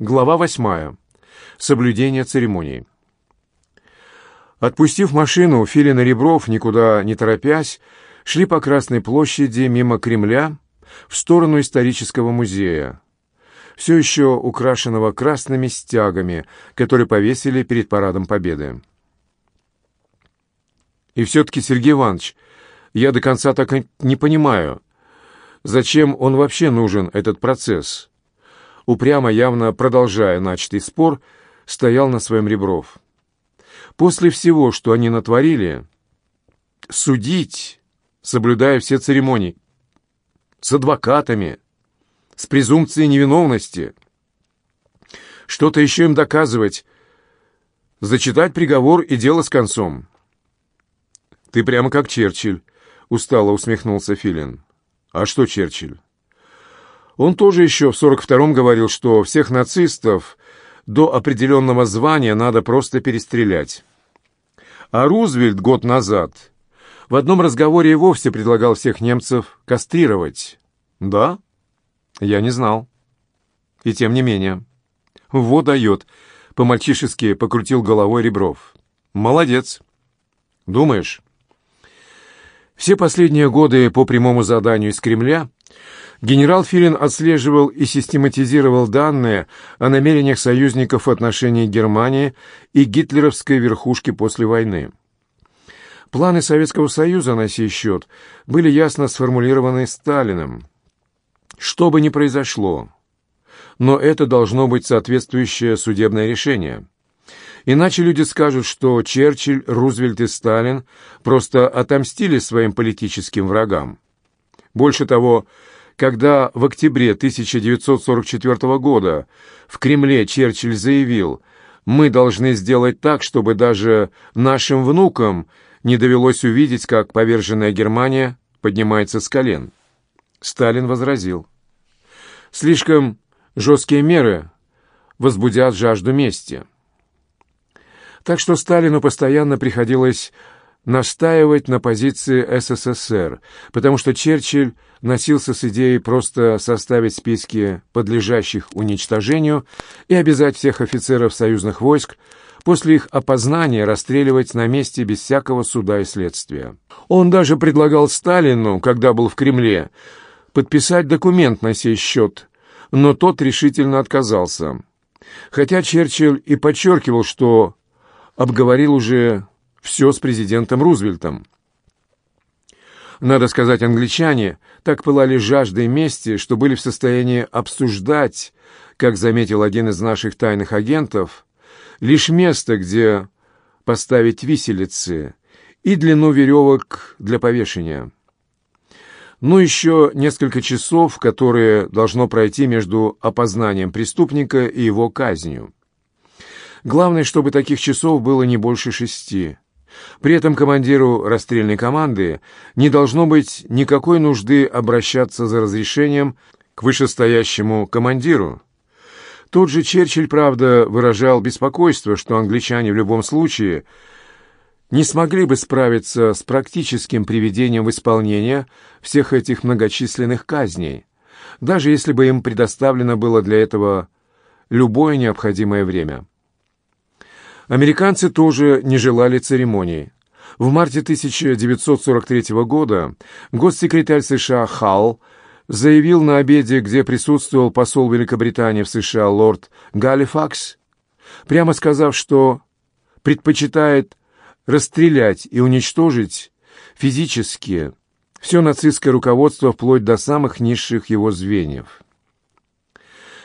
Глава восьмая. Соблюдение церемоний. Отпустив машину, Филин и Ребров, никуда не торопясь, шли по Красной площади мимо Кремля в сторону исторического музея, все еще украшенного красными стягами, которые повесили перед Парадом Победы. И все-таки, Сергей Иванович, я до конца так не понимаю, зачем он вообще нужен, этот процесс – упрямо, явно продолжая начатый спор, стоял на своем ребров. После всего, что они натворили, судить, соблюдая все церемонии, с адвокатами, с презумпцией невиновности, что-то еще им доказывать, зачитать приговор и дело с концом. «Ты прямо как Черчилль», — устало усмехнулся Филин. «А что Черчилль?» Он тоже еще в 42-м говорил, что всех нацистов до определенного звания надо просто перестрелять. А Рузвельт год назад в одном разговоре и вовсе предлагал всех немцев кастрировать. Да? Я не знал. И тем не менее. «Во дает!» — по-мальчишески покрутил головой Ребров. «Молодец!» «Думаешь?» Все последние годы по прямому заданию из Кремля генерал Филин отслеживал и систематизировал данные о намерениях союзников в отношении Германии и гитлеровской верхушки после войны. Планы Советского Союза на сей счет были ясно сформулированы Сталиным. Что бы ни произошло, но это должно быть соответствующее судебное решение – Иначе люди скажут, что Черчилль, Рузвельт и Сталин просто отомстили своим политическим врагам. Больше того, когда в октябре 1944 года в Кремле Черчилль заявил «Мы должны сделать так, чтобы даже нашим внукам не довелось увидеть, как поверженная Германия поднимается с колен». Сталин возразил «Слишком жесткие меры возбудят жажду мести». Так что Сталину постоянно приходилось настаивать на позиции СССР, потому что Черчилль носился с идеей просто составить списки подлежащих уничтожению и обязать всех офицеров союзных войск после их опознания расстреливать на месте без всякого суда и следствия. Он даже предлагал Сталину, когда был в Кремле, подписать документ на сей счет, но тот решительно отказался. Хотя Черчилль и подчеркивал, что обговорил уже все с президентом Рузвельтом. Надо сказать, англичане так пылали жаждой мести, что были в состоянии обсуждать, как заметил один из наших тайных агентов, лишь место, где поставить виселицы и длину веревок для повешения. Ну, еще несколько часов, которые должно пройти между опознанием преступника и его казнью. Главное, чтобы таких часов было не больше шести. При этом командиру расстрельной команды не должно быть никакой нужды обращаться за разрешением к вышестоящему командиру. Тут же Черчилль, правда, выражал беспокойство, что англичане в любом случае не смогли бы справиться с практическим приведением в исполнение всех этих многочисленных казней, даже если бы им предоставлено было для этого любое необходимое время. Американцы тоже не желали церемоний. В марте 1943 года госсекретарь США Халл заявил на обеде, где присутствовал посол Великобритании в США лорд Галифакс, прямо сказав, что предпочитает расстрелять и уничтожить физически все нацистское руководство вплоть до самых низших его звеньев.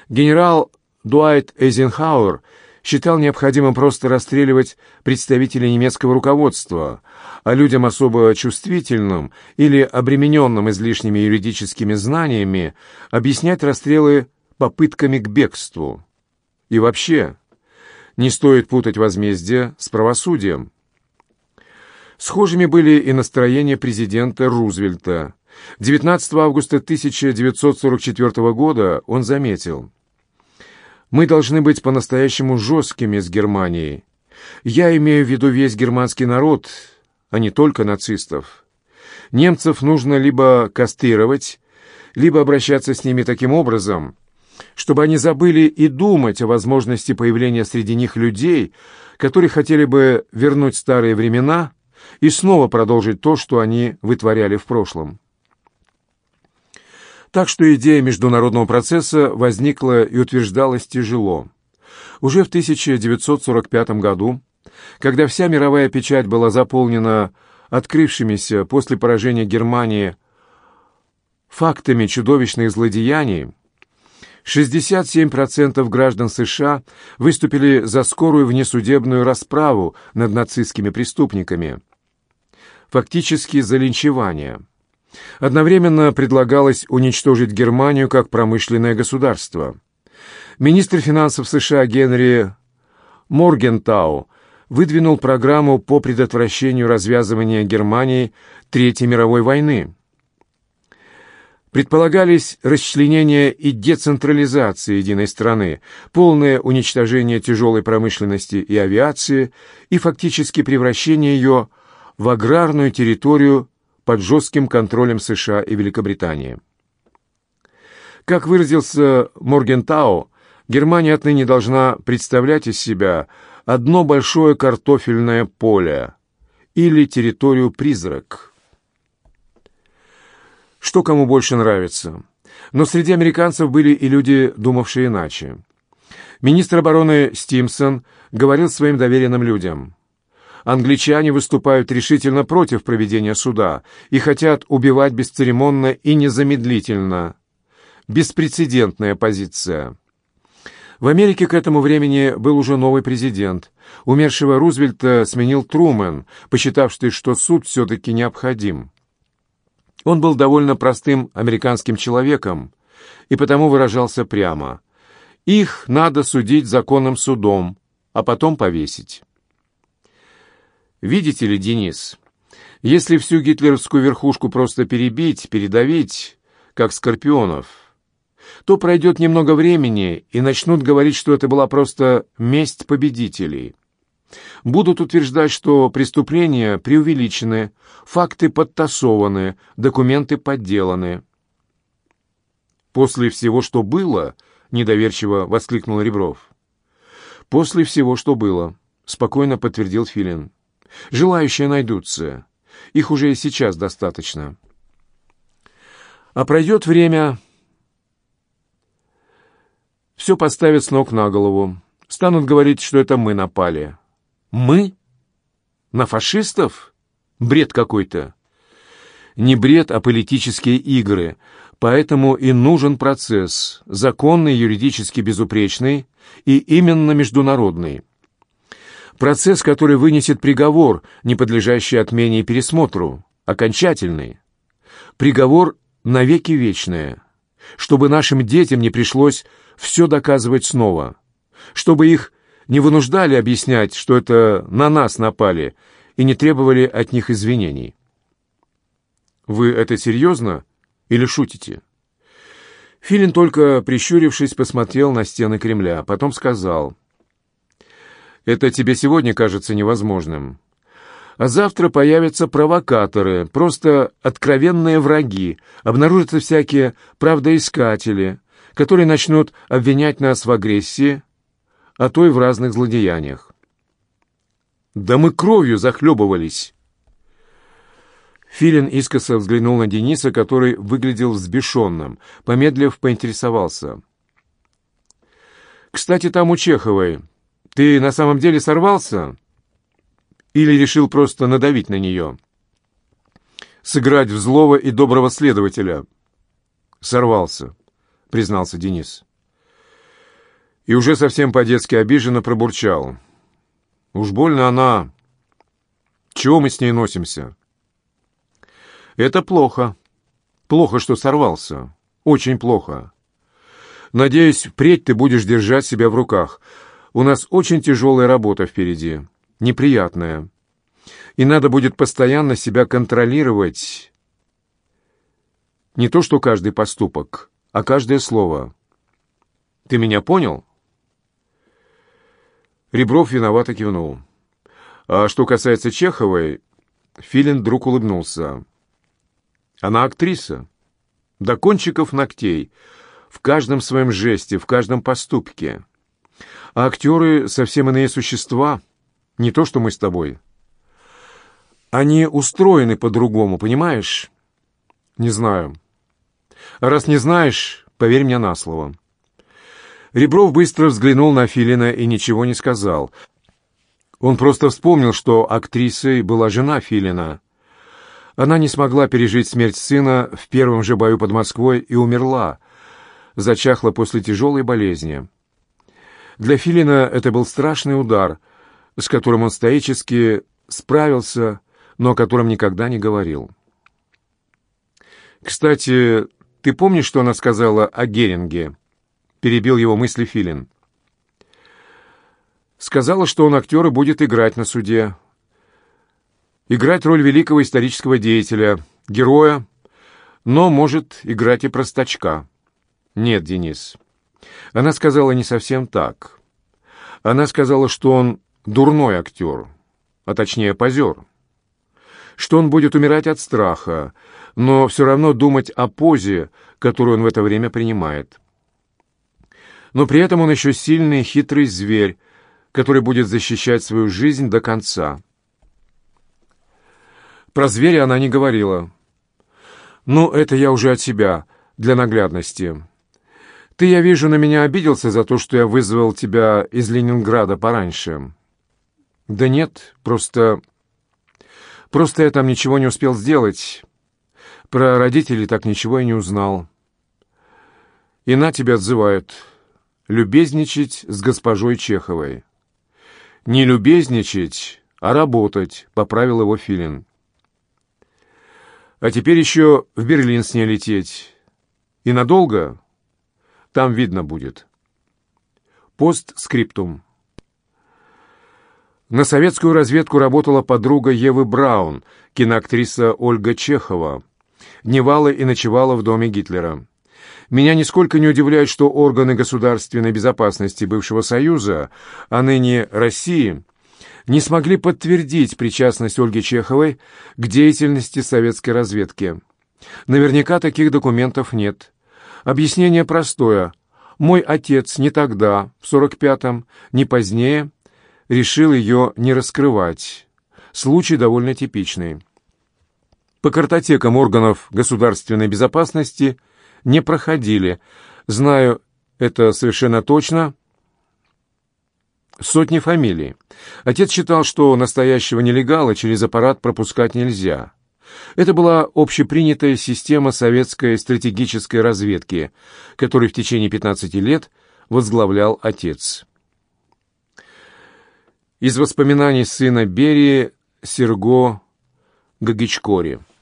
Генерал Дуайт Эйзенхауэр считал необходимым просто расстреливать представителей немецкого руководства, а людям особо чувствительным или обремененным излишними юридическими знаниями объяснять расстрелы попытками к бегству. И вообще, не стоит путать возмездие с правосудием. Схожими были и настроения президента Рузвельта. 19 августа 1944 года он заметил – мы должны быть по-настоящему жесткими с Германией. Я имею в виду весь германский народ, а не только нацистов. Немцев нужно либо кастрировать, либо обращаться с ними таким образом, чтобы они забыли и думать о возможности появления среди них людей, которые хотели бы вернуть старые времена и снова продолжить то, что они вытворяли в прошлом. Так что идея международного процесса возникла и утверждалась тяжело. Уже в 1945 году, когда вся мировая печать была заполнена открывшимися после поражения Германии фактами чудовищных злодеяний, 67% граждан США выступили за скорую внесудебную расправу над нацистскими преступниками. Фактически за линчевание. Одновременно предлагалось уничтожить Германию как промышленное государство. Министр финансов США Генри Моргентау выдвинул программу по предотвращению развязывания Германии Третьей мировой войны. Предполагались расчленение и децентрализация единой страны, полное уничтожение тяжелой промышленности и авиации и фактически превращение ее в аграрную территорию под жестким контролем США и Великобритании. Как выразился Моргентау, Германия отныне должна представлять из себя одно большое картофельное поле или территорию-призрак. Что кому больше нравится. Но среди американцев были и люди, думавшие иначе. Министр обороны Стимсон говорил своим доверенным людям – Англичане выступают решительно против проведения суда и хотят убивать бесцеремонно и незамедлительно. Беспрецедентная позиция. В Америке к этому времени был уже новый президент. Умершего Рузвельта сменил Трумэн, посчитавший, что суд все-таки необходим. Он был довольно простым американским человеком и потому выражался прямо. «Их надо судить законным судом, а потом повесить». Видите ли, Денис, если всю гитлеровскую верхушку просто перебить, передавить, как скорпионов, то пройдет немного времени, и начнут говорить, что это была просто месть победителей. Будут утверждать, что преступления преувеличены, факты подтасованы, документы подделаны. «После всего, что было», — недоверчиво воскликнул Ребров. «После всего, что было», — спокойно подтвердил Филин. Желающие найдутся. Их уже и сейчас достаточно. А пройдет время... Все поставят с ног на голову. Станут говорить, что это мы напали. Мы? На фашистов? Бред какой-то. Не бред, а политические игры. Поэтому и нужен процесс, законный, юридически безупречный и именно международный. Процесс, который вынесет приговор, не подлежащий отмене и пересмотру, окончательный. Приговор навеки вечное, чтобы нашим детям не пришлось все доказывать снова, чтобы их не вынуждали объяснять, что это на нас напали, и не требовали от них извинений. «Вы это серьезно или шутите?» Филин только, прищурившись, посмотрел на стены Кремля, а потом сказал, это тебе сегодня кажется невозможным. А завтра появятся провокаторы, просто откровенные враги, обнаружатся всякие правдоискатели, которые начнут обвинять нас в агрессии, а то и в разных злодеяниях. Да мы кровью захлебывались. Филин искоса взглянул на Дениса, который выглядел взбешенным, помедлив поинтересовался. «Кстати, там у Чеховой ты на самом деле сорвался? Или решил просто надавить на нее? Сыграть в злого и доброго следователя? Сорвался, признался Денис. И уже совсем по-детски обиженно пробурчал. Уж больно она... Чего мы с ней носимся? Это плохо. Плохо, что сорвался. Очень плохо. Надеюсь, впредь ты будешь держать себя в руках. У нас очень тяжелая работа впереди, неприятная. И надо будет постоянно себя контролировать. Не то что каждый поступок, а каждое слово. Ты меня понял?» Ребров виновато кивнул. А что касается Чеховой, Филин вдруг улыбнулся. «Она актриса. До кончиков ногтей. В каждом своем жесте, в каждом поступке». А актеры — совсем иные существа, не то что мы с тобой. Они устроены по-другому, понимаешь? Не знаю. А раз не знаешь, поверь мне на слово. Ребров быстро взглянул на Филина и ничего не сказал. Он просто вспомнил, что актрисой была жена Филина. Она не смогла пережить смерть сына в первом же бою под Москвой и умерла. Зачахла после тяжелой болезни. Для Филина это был страшный удар, с которым он стоически справился, но о котором никогда не говорил. «Кстати, ты помнишь, что она сказала о Геринге?» — перебил его мысли Филин. «Сказала, что он актер и будет играть на суде. Играть роль великого исторического деятеля, героя, но может играть и простачка. Нет, Денис, она сказала не совсем так. Она сказала, что он дурной актер, а точнее позер. Что он будет умирать от страха, но все равно думать о позе, которую он в это время принимает. Но при этом он еще сильный хитрый зверь, который будет защищать свою жизнь до конца. Про зверя она не говорила. «Ну, это я уже от себя, для наглядности». Ты, я вижу, на меня обиделся за то, что я вызвал тебя из Ленинграда пораньше. Да нет, просто... Просто я там ничего не успел сделать. Про родителей так ничего и не узнал. И на тебя отзывают. Любезничать с госпожой Чеховой. Не любезничать, а работать, поправил его Филин. А теперь еще в Берлин с ней лететь. И надолго? Там видно будет. Постскриптум. На советскую разведку работала подруга Евы Браун, киноактриса Ольга Чехова. Дневала и ночевала в доме Гитлера. Меня нисколько не удивляет, что органы государственной безопасности бывшего Союза, а ныне России, не смогли подтвердить причастность Ольги Чеховой к деятельности советской разведки. Наверняка таких документов нет. Объяснение простое. Мой отец не тогда, в 45-м, не позднее, решил ее не раскрывать. Случай довольно типичный. По картотекам органов государственной безопасности не проходили. Знаю это совершенно точно. Сотни фамилий. Отец считал, что настоящего нелегала через аппарат пропускать нельзя. Это была общепринятая система советской стратегической разведки, которую в течение 15 лет возглавлял отец. Из воспоминаний сына Берии Серго Гагичкори.